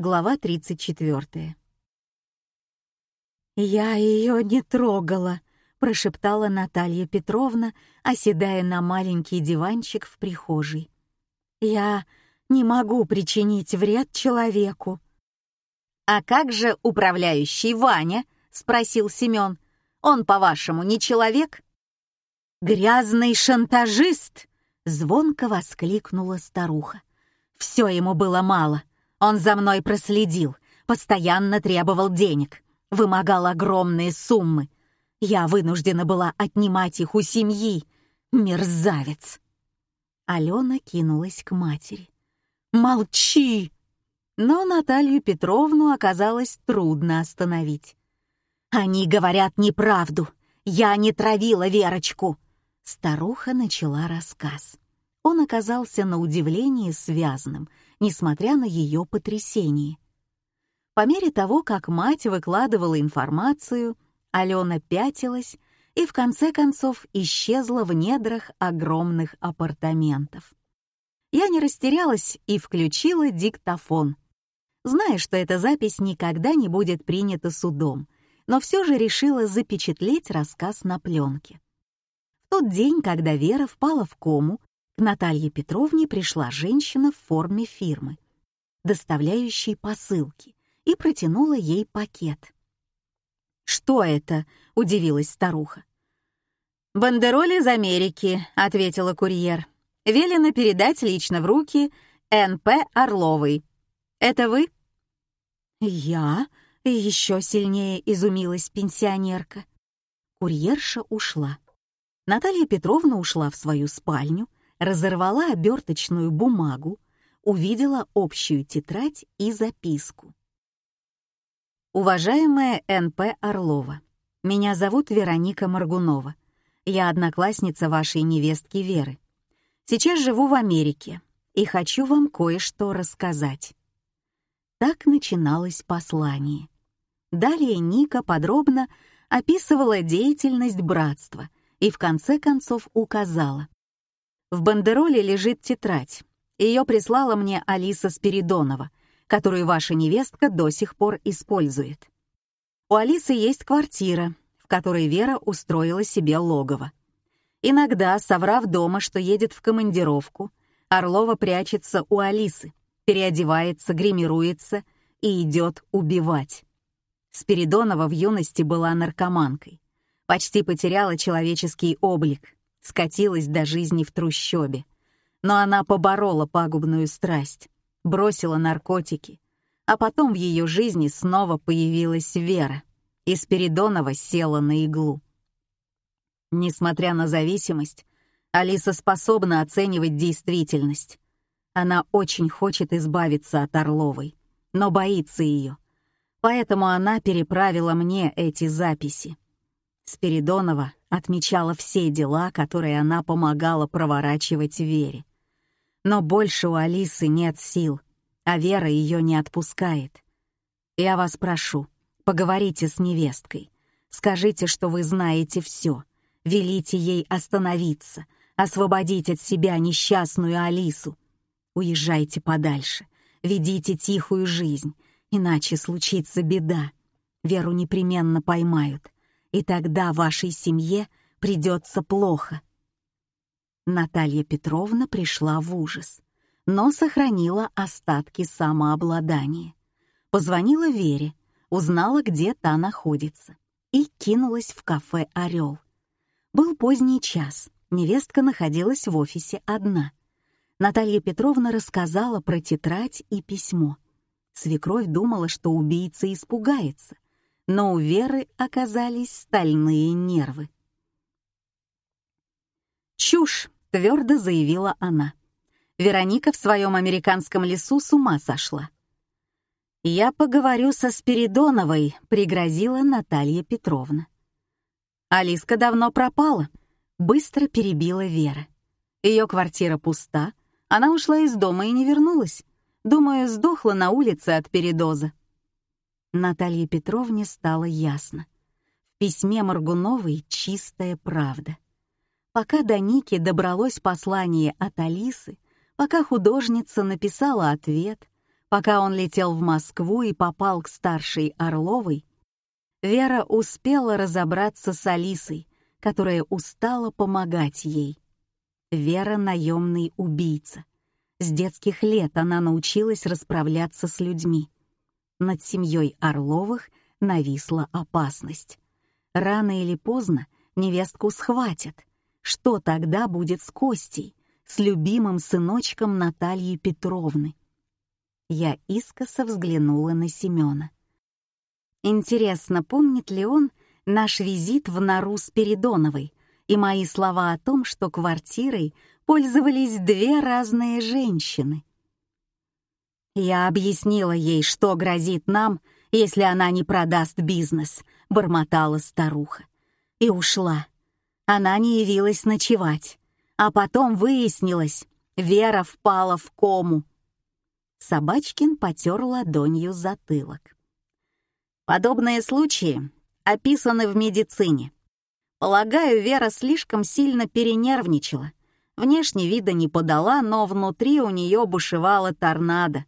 Глава 34. «Я ее не трогала», — прошептала Наталья Петровна, оседая на маленький диванчик в прихожей. «Я не могу причинить вред человеку». «А как же управляющий Ваня?» — спросил Семен. «Он, по-вашему, не человек?» «Грязный шантажист!» — звонко воскликнула старуха. «Все ему было мало. Он за мной проследил, постоянно требовал денег, вымогал огромные суммы. Я вынуждена была отнимать их у семьи. Мерзавец!» Алена кинулась к матери. «Молчи!» Но Наталью Петровну оказалось трудно остановить. «Они говорят неправду. Я не травила Верочку!» Старуха начала рассказ. Он оказался на удивление связанным — несмотря на ее потрясение. По мере того, как мать выкладывала информацию, Алена пятилась и в конце концов исчезла в недрах огромных апартаментов. Я не растерялась и включила диктофон. Зная, что эта запись никогда не будет принята судом, но все же решила запечатлеть рассказ на пленке. В тот день, когда Вера впала в кому, к Наталье Петровне пришла женщина в форме фирмы, доставляющей посылки, и протянула ей пакет. «Что это?» — удивилась старуха. «Бандероль из Америки», — ответила курьер. «Велено передать лично в руки Н.П. Орловой. Это вы?» «Я?» — еще сильнее изумилась пенсионерка. Курьерша ушла. Наталья Петровна ушла в свою спальню, разорвала оберточную бумагу, увидела общую тетрадь и записку. «Уважаемая Н.П. Орлова, меня зовут Вероника Маргунова. Я одноклассница вашей невестки Веры. Сейчас живу в Америке и хочу вам кое-что рассказать». Так начиналось послание. Далее Ника подробно описывала деятельность братства и в конце концов указала, в бандероле лежит тетрадь. Ее прислала мне Алиса Спиридонова, которую ваша невестка до сих пор использует. У Алисы есть квартира, в которой Вера устроила себе логово. Иногда, соврав дома, что едет в командировку, Орлова прячется у Алисы, переодевается, гримируется и идет убивать. Спиридонова в юности была наркоманкой, почти потеряла человеческий облик, скатилась до жизни в трущобе. Но она поборола пагубную страсть, бросила наркотики, а потом в ее жизни снова появилась вера, и Спиридонова села на иглу. Несмотря на зависимость, Алиса способна оценивать действительность. Она очень хочет избавиться от Орловой, но боится ее. Поэтому она переправила мне эти записи. Спиридонова отмечала все дела, которые она помогала проворачивать Вере. Но больше у Алисы нет сил, а Вера ее не отпускает. Я вас прошу, поговорите с невесткой. Скажите, что вы знаете все. Велите ей остановиться, освободить от себя несчастную Алису. Уезжайте подальше, ведите тихую жизнь, иначе случится беда. Веру непременно поймают — и тогда вашей семье придется плохо. Наталья Петровна пришла в ужас, но сохранила остатки самообладания. Позвонила Вере, узнала, где та находится, и кинулась в кафе «Орел». Был поздний час, невестка находилась в офисе одна. Наталья Петровна рассказала про тетрадь и письмо. Свекровь думала, что убийца испугается — но у Веры оказались стальные нервы. «Чушь!» — твердо заявила она. Вероника в своем американском лесу с ума сошла. «Я поговорю со Спиридоновой», — пригрозила Наталья Петровна. «Алиска давно пропала», — быстро перебила Вера. Ее квартира пуста, она ушла из дома и не вернулась. Думаю, сдохла на улице от передоза. Наталье Петровне стало ясно. В письме Маргуновой чистая правда. Пока до Ники добралось послание от Алисы, пока художница написала ответ, Пока он летел в Москву и попал к старшей Орловой, Вера успела разобраться с Алисой, которая устала помогать ей. Вера — наемный убийца. С детских лет она научилась расправляться с людьми. Над семьей Орловых нависла опасность. Рано или поздно невестку схватят. Что тогда будет с Костей, с любимым сыночком Натальи Петровны? Я искоса взглянула на Семена. Интересно, помнит ли он наш визит в нору Спиридоновой и мои слова о том, что квартирой пользовались две разные женщины? Я объяснила ей, что грозит нам, если она не продаст бизнес, бормотала старуха. И ушла. Она не явилась ночевать. А потом выяснилось, Вера впала в кому. Собачкин потер ладонью затылок. Подобные случаи описаны в медицине. Полагаю, Вера слишком сильно перенервничала. Внешне вида не подала, но внутри у нее бушевала торнадо.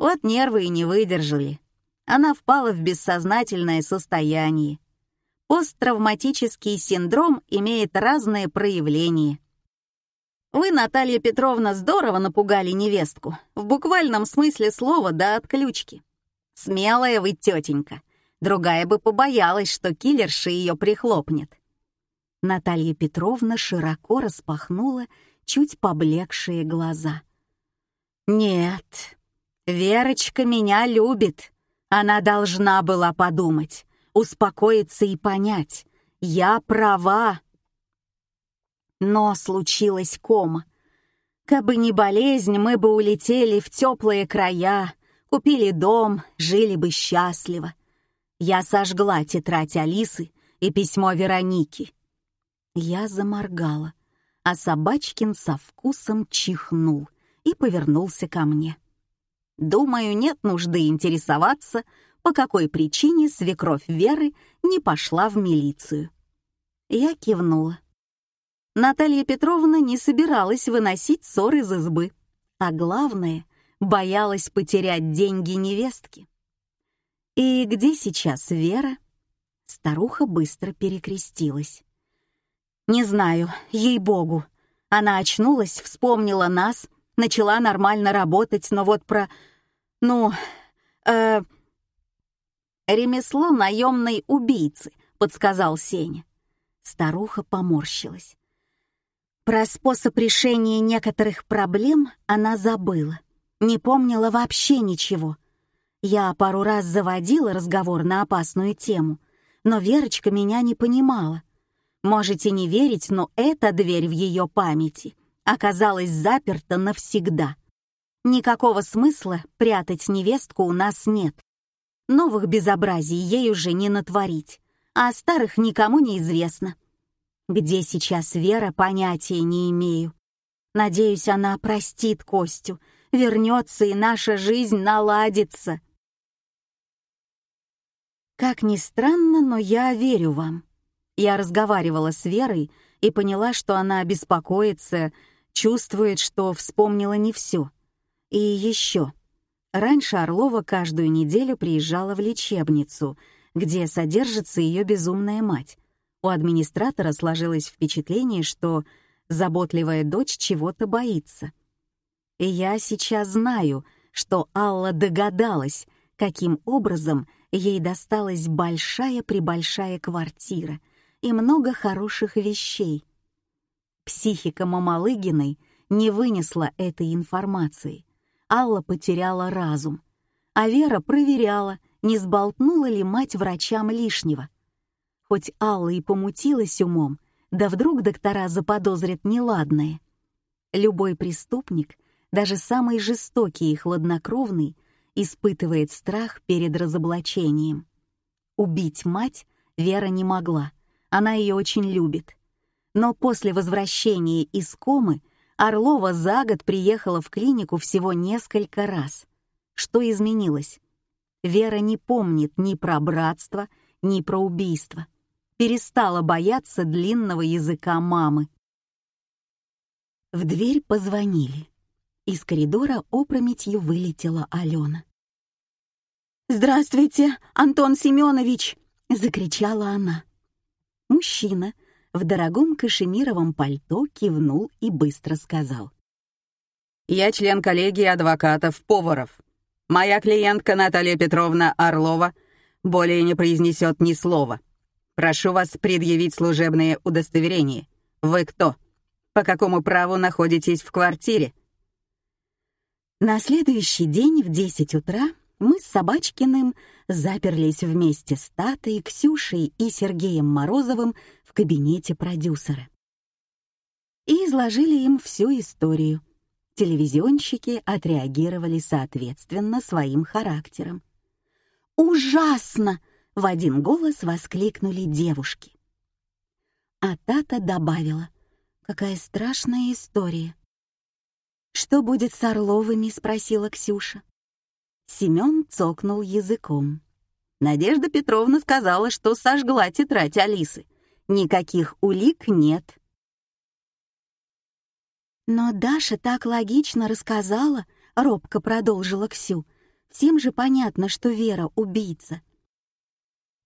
Вот нервы и не выдержали. Она впала в бессознательное состояние. Посттравматический синдром имеет разные проявления. Вы, Наталья Петровна, здорово напугали невестку, в буквальном смысле слова до отключки. Смелая вы тетенька. Другая бы побоялась, что киллерша ее прихлопнет. Наталья Петровна широко распахнула чуть поблекшие глаза. «Нет, Верочка меня любит. Она должна была подумать, успокоиться и понять. Я права». Но случилась кома. Кабы не болезнь, мы бы улетели в теплые края, Купили дом, жили бы счастливо. Я сожгла тетрадь Алисы и письмо Вероники. Я заморгала, а Собачкин со вкусом чихнул и повернулся ко мне. Думаю, нет нужды интересоваться, по какой причине свекровь Веры не пошла в милицию. Я кивнула. Наталья Петровна не собиралась выносить ссор из избы. А главное, боялась потерять деньги невестки. «И где сейчас Вера?» Старуха быстро перекрестилась. «Не знаю, ей-богу. Она очнулась, вспомнила нас, начала нормально работать, но вот про... Ну... Э, «Ремесло наемной убийцы», — подсказал Сеня. Старуха поморщилась. Про способ решения некоторых проблем она забыла не помнила вообще ничего. Я пару раз заводила разговор на опасную тему, но Верочка меня не понимала. Можете не верить, но эта дверь в ее памяти оказалась заперта навсегда. Никакого смысла прятать невестку у нас нет. Новых безобразий ей уже не натворить, а старых никому не известно. Где сейчас Вера, понятия не имею. Надеюсь, она простит Костю вернется и наша жизнь наладится. Как ни странно, но я верю вам. Я разговаривала с Верой и поняла, что она беспокоится, чувствует, что вспомнила не все. И еще. Раньше Орлова каждую неделю приезжала в лечебницу, где содержится ее безумная мать. У администратора сложилось впечатление, что заботливая дочь чего-то боится. И я сейчас знаю, что Алла догадалась, каким образом ей досталась большая-пребольшая квартира и много хороших вещей. Психика Мамалыгиной не вынесла этой информации. Алла потеряла разум, а Вера проверяла, не сболтнула ли мать врачам лишнего. Хоть Алла и помутилась умом, да вдруг доктора заподозрят неладное. Любой преступник — даже самый жестокий и хладнокровный испытывает страх перед разоблачением. Убить мать Вера не могла, она ее очень любит. Но после возвращения из комы Орлова за год приехала в клинику всего несколько раз. Что изменилось? Вера не помнит ни про братство, ни про убийство. Перестала бояться длинного языка мамы. В дверь позвонили. Из коридора опрометью вылетела Алена. «Здравствуйте, Антон Семенович!» — закричала она. Мужчина в дорогом кашемировом пальто кивнул и быстро сказал. «Я член коллегии адвокатов-поваров. Моя клиентка Наталья Петровна Орлова более не произнесет ни слова. Прошу вас предъявить служебные удостоверения. Вы кто? По какому праву находитесь в квартире?» На следующий день в 10 утра мы с Собачкиным заперлись вместе с Татой, Ксюшей и Сергеем Морозовым в кабинете продюсера. И изложили им всю историю. Телевизионщики отреагировали соответственно своим характерам. «Ужасно!» — в один голос воскликнули девушки. А Тата добавила, «Какая страшная история!» «Что будет с Орловыми?» — спросила Ксюша. Семён цокнул языком. Надежда Петровна сказала, что сожгла тетрадь Алисы. Никаких улик нет. Но Даша так логично рассказала, робко продолжила Ксю. Всем же понятно, что Вера убийца.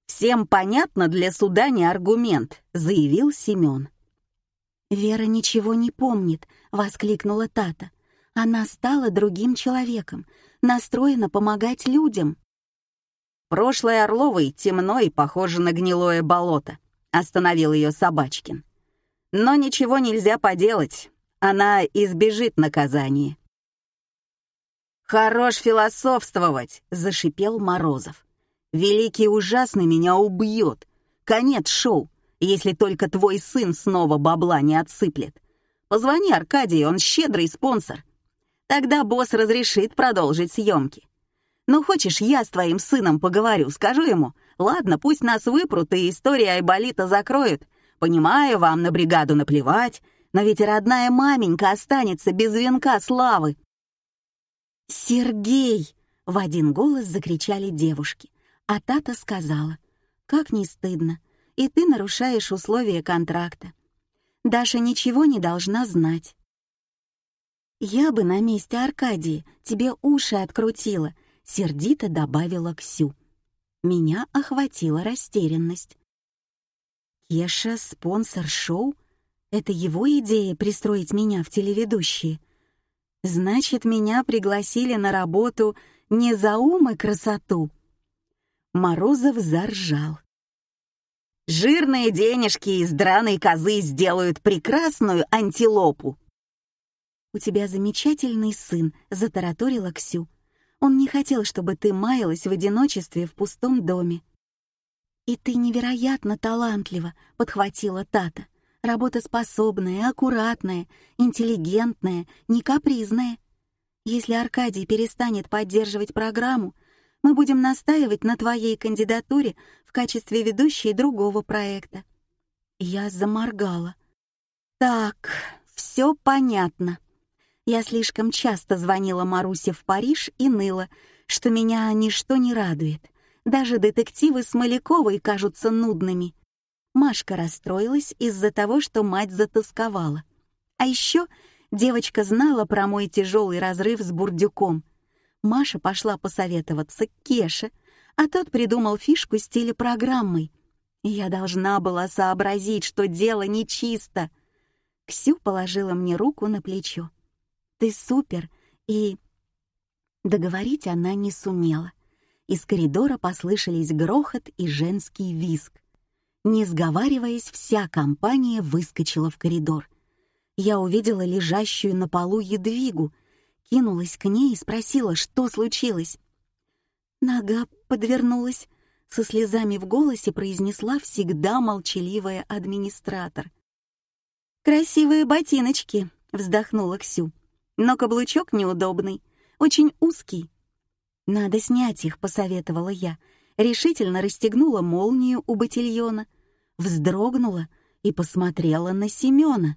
«Всем понятно, для суда не аргумент», — заявил Семён. «Вера ничего не помнит», — воскликнула Тата. «Она стала другим человеком, настроена помогать людям». «Прошлое Орловой темно и похоже на гнилое болото», — остановил ее Собачкин. «Но ничего нельзя поделать, она избежит наказания». «Хорош философствовать», — зашипел Морозов. «Великий ужасный меня убьет. Конец шоу если только твой сын снова бабла не отсыплет. Позвони Аркадию, он щедрый спонсор. Тогда босс разрешит продолжить съемки. Ну, хочешь, я с твоим сыном поговорю, скажу ему, ладно, пусть нас выпрут и история Айболита закроют. Понимаю, вам на бригаду наплевать, но ведь родная маменька останется без венка славы. «Сергей!» — в один голос закричали девушки, а Тата сказала, «Как не стыдно, и ты нарушаешь условия контракта. Даша ничего не должна знать. «Я бы на месте Аркадии тебе уши открутила», — сердито добавила Ксю. Меня охватила растерянность. Кеша — спонсор шоу? Это его идея пристроить меня в телеведущие? Значит, меня пригласили на работу не за ум и красоту. Морозов заржал. Жирные денежки из драной козы сделают прекрасную антилопу. «У тебя замечательный сын», — затараторила Ксю. «Он не хотел, чтобы ты маялась в одиночестве в пустом доме». «И ты невероятно талантлива», — подхватила Тата. «Работоспособная, аккуратная, интеллигентная, не капризная. Если Аркадий перестанет поддерживать программу, мы будем настаивать на твоей кандидатуре в качестве ведущей другого проекта». Я заморгала. «Так, все понятно. Я слишком часто звонила Марусе в Париж и ныла, что меня ничто не радует. Даже детективы с Маляковой кажутся нудными. Машка расстроилась из-за того, что мать затасковала. А еще девочка знала про мой тяжелый разрыв с Бурдюком — Маша пошла посоветоваться к Кеше, а тот придумал фишку с телепрограммой. Я должна была сообразить, что дело нечисто. Ксю положила мне руку на плечо. «Ты супер!» и... Договорить она не сумела. Из коридора послышались грохот и женский визг. Не сговариваясь, вся компания выскочила в коридор. Я увидела лежащую на полу едвигу — кинулась к ней и спросила, что случилось. Нога подвернулась, со слезами в голосе произнесла всегда молчаливая администратор. «Красивые ботиночки», — вздохнула Ксю, «но каблучок неудобный, очень узкий». «Надо снять их», — посоветовала я, решительно расстегнула молнию у ботильона, вздрогнула и посмотрела на Семёна.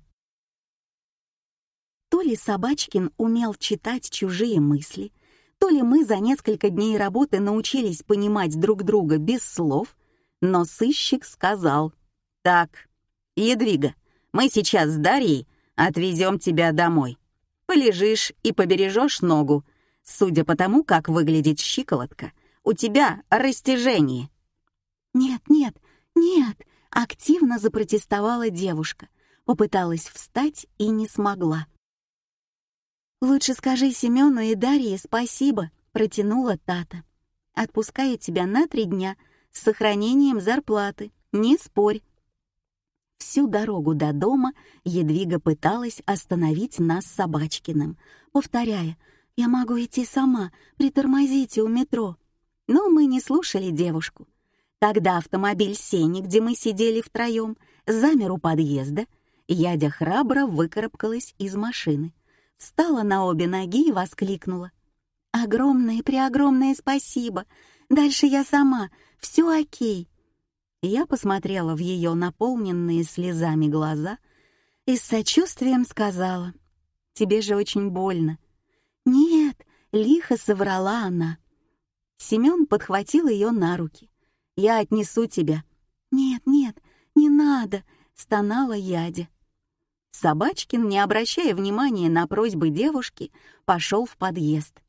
То ли Собачкин умел читать чужие мысли, то ли мы за несколько дней работы научились понимать друг друга без слов, но сыщик сказал, «Так, Едвига, мы сейчас с Дарьей отвезем тебя домой. Полежишь и побережешь ногу. Судя по тому, как выглядит щиколотка, у тебя растяжение». «Нет, нет, нет!» — активно запротестовала девушка. Попыталась встать и не смогла. «Лучше скажи Семену и Дарье спасибо», — протянула Тата. «Отпускаю тебя на три дня с сохранением зарплаты. Не спорь». Всю дорогу до дома Едвига пыталась остановить нас Собачкиным, повторяя «Я могу идти сама, притормозите у метро». Но мы не слушали девушку. Когда автомобиль Сени, где мы сидели втроем, замер у подъезда, Ядя храбро выкарабкалась из машины, встала на обе ноги и воскликнула. «Огромное-преогромное спасибо! Дальше я сама, все окей!» Я посмотрела в ее наполненные слезами глаза и с сочувствием сказала, «Тебе же очень больно». «Нет», — лихо соврала она. Семен подхватил ее на руки. «Я отнесу тебя». «Нет, нет, не надо», — стонала Ядя. Собачкин, не обращая внимания на просьбы девушки, пошел в подъезд.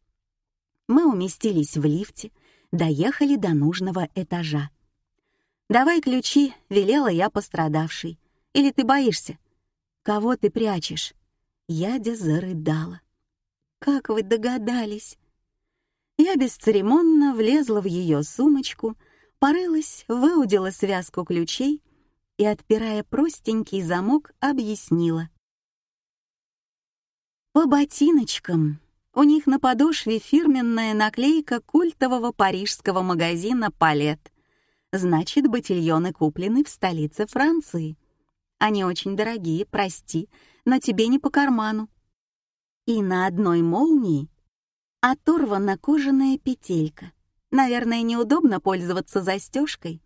Мы уместились в лифте, доехали до нужного этажа. «Давай ключи», — велела я пострадавшей. «Или ты боишься?» «Кого ты прячешь?» Ядя зарыдала. «Как вы догадались?» Я бесцеремонно влезла в ее сумочку, порылась, выудила связку ключей и, отпирая простенький замок, объяснила. По ботиночкам. У них на подошве фирменная наклейка культового парижского магазина «Палет». Значит, ботильоны куплены в столице Франции. Они очень дорогие, прости, но тебе не по карману. И на одной молнии Оторвана кожаная петелька. Наверное, неудобно пользоваться застежкой.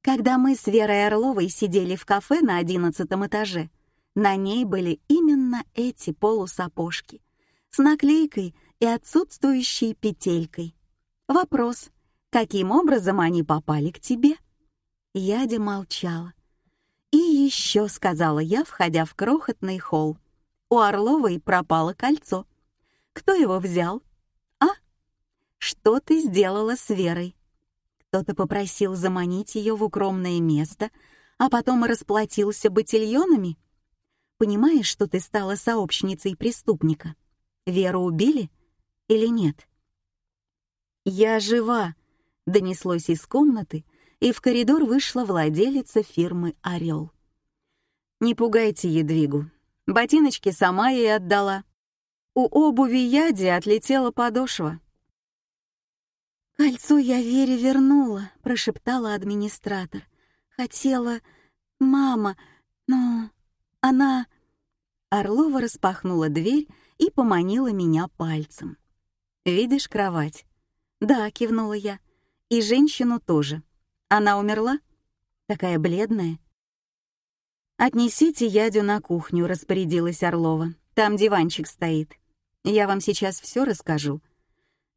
Когда мы с Верой Орловой сидели в кафе на одиннадцатом этаже, на ней были именно эти полусапожки с наклейкой и отсутствующей петелькой. Вопрос, каким образом они попали к тебе? Ядя молчала. «И еще», — сказала я, входя в крохотный холл, — «у Орловой пропало кольцо. Кто его взял? А? Что ты сделала с Верой? Кто-то попросил заманить ее в укромное место, а потом расплатился ботильонами? Понимаешь, что ты стала сообщницей преступника? Веру убили или нет? «Я жива!» — донеслось из комнаты, и в коридор вышла владелица фирмы «Орел». «Не пугайте Едвигу. Ботиночки сама ей отдала. У обуви Яди отлетела подошва. «Кольцо я Вере вернула», — прошептала администратор. «Хотела... мама, но... она...» Орлова распахнула дверь и поманила меня пальцем. «Видишь кровать?» «Да», — кивнула я. «И женщину тоже. Она умерла? Такая бледная». «Отнесите Ядю на кухню», — распорядилась Орлова. «Там диванчик стоит. Я вам сейчас все расскажу.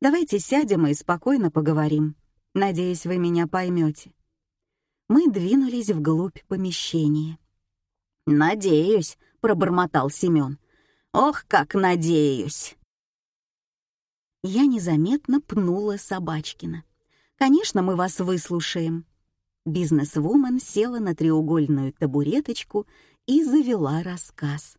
Давайте сядем и спокойно поговорим. Надеюсь, вы меня поймете. Мы двинулись вглубь помещения. «Надеюсь», — пробормотал Семен. «Ох, как надеюсь!» Я незаметно пнула Собачкина. «Конечно, мы вас выслушаем». Бизнесвумен села на треугольную табуреточку и завела рассказ.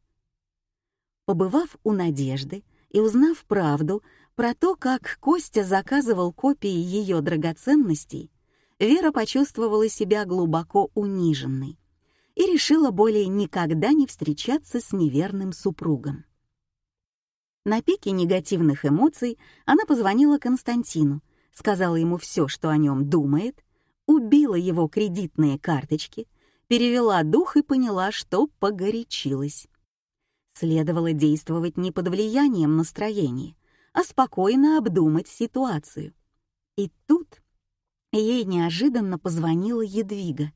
Побывав у Надежды, и узнав правду про то, как Костя заказывал копии ее драгоценностей, Вера почувствовала себя глубоко униженной и решила более никогда не встречаться с неверным супругом. На пике негативных эмоций она позвонила Константину, сказала ему все, что о нем думает, убила его кредитные карточки, перевела дух и поняла, что погорячилась. Следовало действовать не под влиянием настроения, а спокойно обдумать ситуацию. И тут ей неожиданно позвонила Едвига.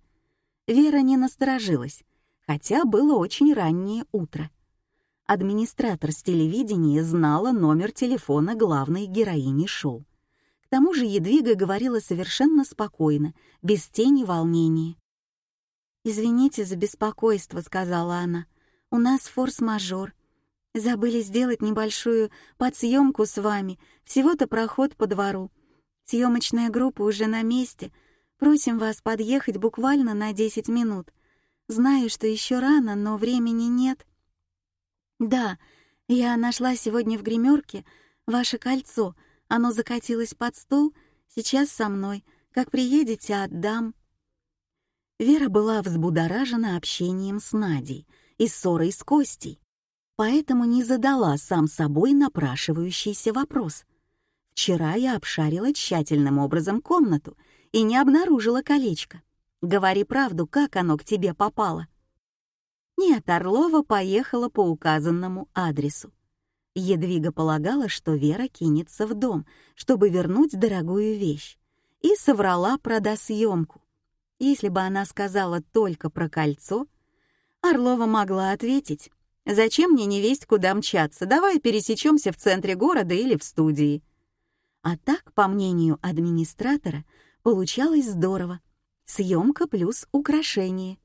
Вера не насторожилась, хотя было очень раннее утро. Администратор с телевидения знала номер телефона главной героини шоу. Тому же Едвига говорила совершенно спокойно, без тени волнения. «Извините за беспокойство», — сказала она. У нас форс-мажор. Забыли сделать небольшую подсъемку с вами, всего-то проход по двору. Съемочная группа уже на месте. Просим вас подъехать буквально на 10 минут. Знаю, что еще рано, но времени нет. Да, я нашла сегодня в гримерке ваше кольцо. Оно закатилось под стол, сейчас со мной. Как приедете, отдам. Вера была взбудоражена общением с Надей и ссорой с Костей, поэтому не задала сам собой напрашивающийся вопрос. Вчера я обшарила тщательным образом комнату и не обнаружила колечко. Говори правду, как оно к тебе попало. Нет, Орлова поехала по указанному адресу. Едвига полагала, что Вера кинется в дом, чтобы вернуть дорогую вещь, и соврала про досъемку. Если бы она сказала только про кольцо, Орлова могла ответить, «Зачем мне не весть, куда мчаться? Давай пересечемся в центре города или в студии». А так, по мнению администратора, получалось здорово. Съемка плюс украшение.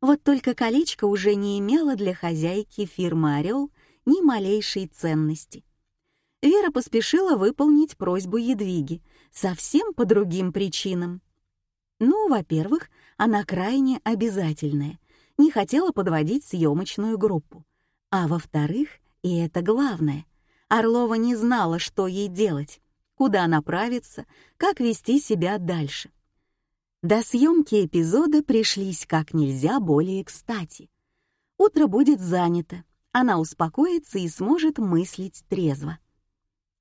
Вот только колечко уже не имело для хозяйки фирмы «Орел» ни малейшей ценности. Вера поспешила выполнить просьбу Едвиги совсем по другим причинам. Ну, во-первых, она крайне обязательная, не хотела подводить съемочную группу. А во-вторых, и это главное, Орлова не знала, что ей делать, куда направиться, как вести себя дальше. До съемки эпизода пришлись как нельзя более кстати. Утро будет занято, она успокоится и сможет мыслить трезво.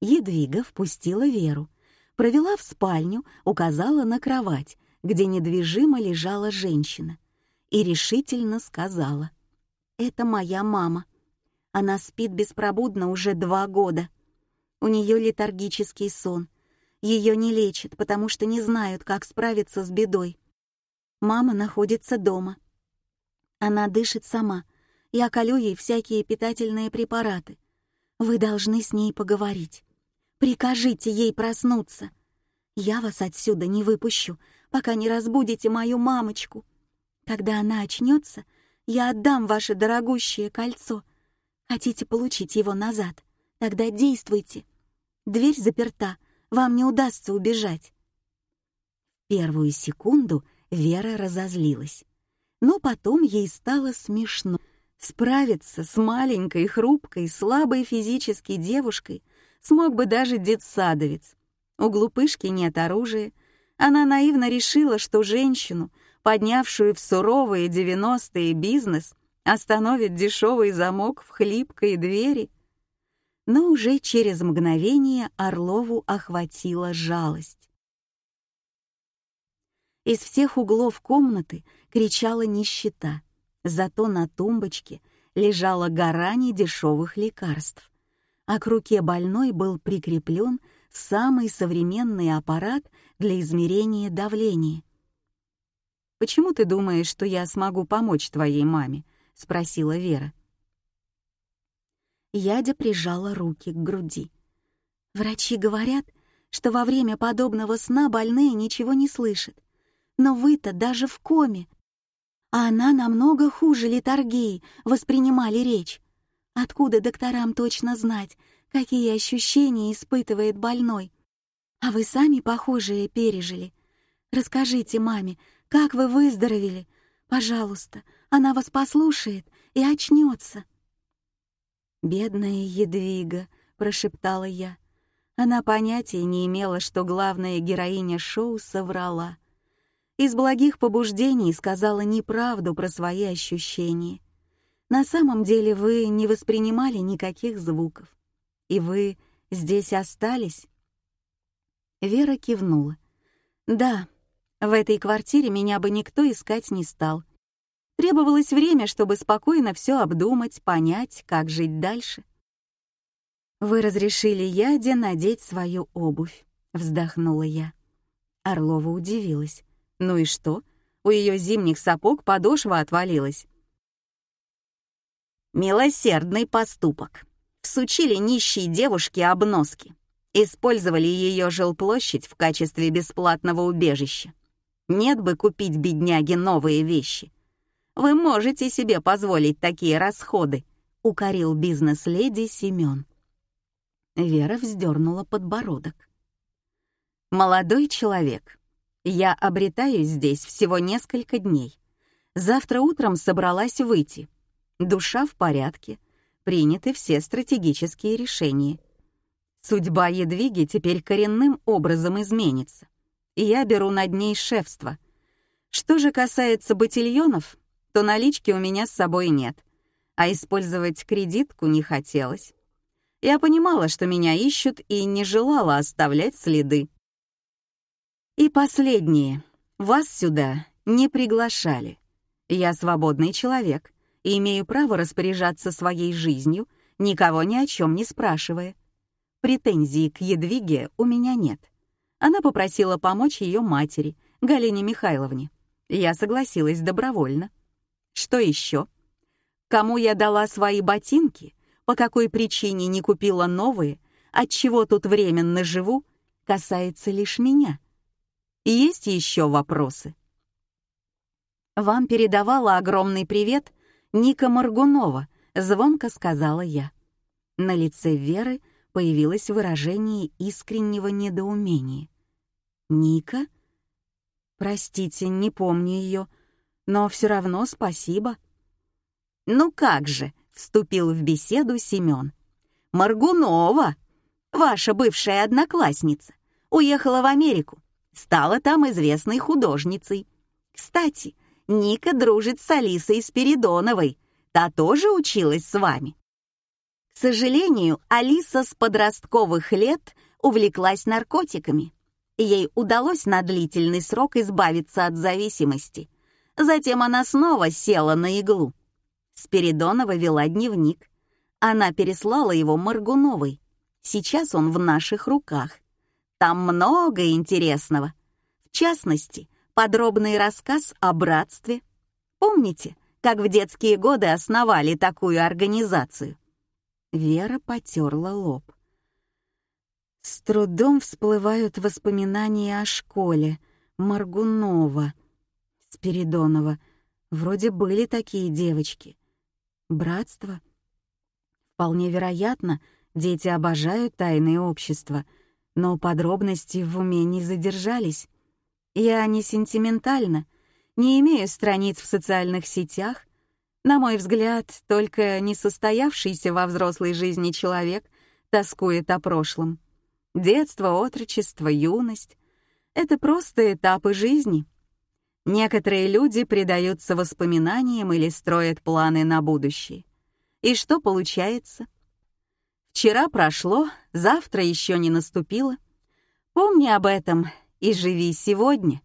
Едвига впустила Веру, провела в спальню, указала на кровать, где недвижимо лежала женщина, и решительно сказала «Это моя мама. Она спит беспробудно уже два года. У нее летаргический сон. Ее не лечат, потому что не знают, как справиться с бедой. Мама находится дома. Она дышит сама. Я колю ей всякие питательные препараты. Вы должны с ней поговорить. Прикажите ей проснуться. Я вас отсюда не выпущу, пока не разбудите мою мамочку. Когда она очнется, я отдам ваше дорогущее кольцо. Хотите получить его назад? Тогда действуйте. Дверь заперта, вам не удастся убежать. Первую секунду Вера разозлилась. Но потом ей стало смешно. Справиться с маленькой, хрупкой, слабой физически девушкой смог бы даже детсадовец. У глупышки нет оружия, она наивно решила, что женщину, поднявшую в суровые девяностые бизнес, остановит дешевый замок в хлипкой двери. Но уже через мгновение Орлову охватила жалость. Из всех углов комнаты кричала нищета, зато на тумбочке лежала гора недешевых лекарств, а к руке больной был прикреплен самый современный аппарат для измерения давления. «Почему ты думаешь, что я смогу помочь твоей маме?» — спросила Вера. Ядя прижала руки к груди. «Врачи говорят, что во время подобного сна больные ничего не слышат. Но вы-то даже в коме. А она намного хуже литургии воспринимали речь. Откуда докторам точно знать, какие ощущения испытывает больной. А вы сами похожие пережили. Расскажите маме, как вы выздоровели. Пожалуйста, она вас послушает и очнется. «Бедная Едвига», — прошептала я. Она понятия не имела, что главная героиня шоу соврала. Из благих побуждений сказала неправду про свои ощущения. На самом деле вы не воспринимали никаких звуков. И вы здесь остались?» Вера кивнула. «Да, в этой квартире меня бы никто искать не стал. Требовалось время, чтобы спокойно все обдумать, понять, как жить дальше. «Вы разрешили Яде надеть свою обувь», — вздохнула я. Орлова удивилась. «Ну и что? У ее зимних сапог подошва отвалилась». «Милосердный поступок», всучили нищей девушке обноски, использовали ее жилплощадь в качестве бесплатного убежища. Нет бы купить бедняге новые вещи. Вы можете себе позволить такие расходы. — укорил бизнес-леди Семен. Вера вздернула подбородок. «Молодой человек, я обретаюсь здесь всего несколько дней. Завтра утром собралась выйти. Душа в порядке, приняты все стратегические решения. Судьба Едвиги теперь коренным образом изменится, и я беру над ней шефство. Что же касается ботильонов, то налички у меня с собой нет, а использовать кредитку не хотелось. Я понимала, что меня ищут, и не желала оставлять следы. И последнее. Вас сюда не приглашали. Я свободный человек и имею право распоряжаться своей жизнью, никого ни о чем не спрашивая. Претензий к Едвиге у меня нет. Она попросила помочь ее матери, Галине Михайловне. Я согласилась добровольно. Что еще? Кому я дала свои ботинки, по какой причине не купила новые, от чего тут временно живу, касается лишь меня. Есть еще вопросы? Вам передавала огромный привет Ника Маргунова, звонко сказала я. На лице Веры появилось выражение искреннего недоумения. «Ника? Простите, не помню ее, но все равно спасибо». «Ну как же», — вступил в беседу Семен. «Маргунова, ваша бывшая одноклассница, уехала в Америку, стала там известной художницей. Кстати, Ника дружит с Алисой Спиридоновой, та тоже училась с вами. К сожалению, Алиса с подростковых лет увлеклась наркотиками. Ей удалось на длительный срок избавиться от зависимости. Затем она снова села на иглу. Спиридонова вела дневник. Она переслала его Маргуновой. Сейчас он в наших руках. Там много интересного. В частности, подробный рассказ о братстве. Помните, как в детские годы основали такую организацию? Вера потерла лоб. С трудом всплывают воспоминания о школе. Маргунова, Спиридонова. Вроде были такие девочки. Братство? Вполне вероятно, дети обожают тайные общества, но подробности в уме не задержались. Я не сентиментальна, не имею страниц в социальных сетях, на мой взгляд, только несостоявшийся во взрослой жизни человек тоскует о прошлом. Детство, отрочество, юность — это просто этапы жизни. Некоторые люди предаются воспоминаниям или строят планы на будущее. И что получается? Вчера прошло, завтра еще не наступило. Помни об этом и живи сегодня.